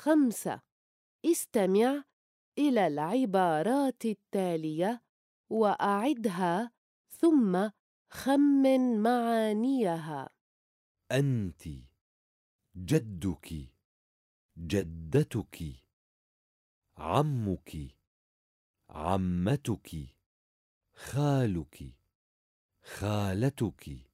خمسة. استمع إلى العبارات التالية وأعدها ثم خمن معانيها. أنت جدك جدتك عمك عمتك خالك خالتك.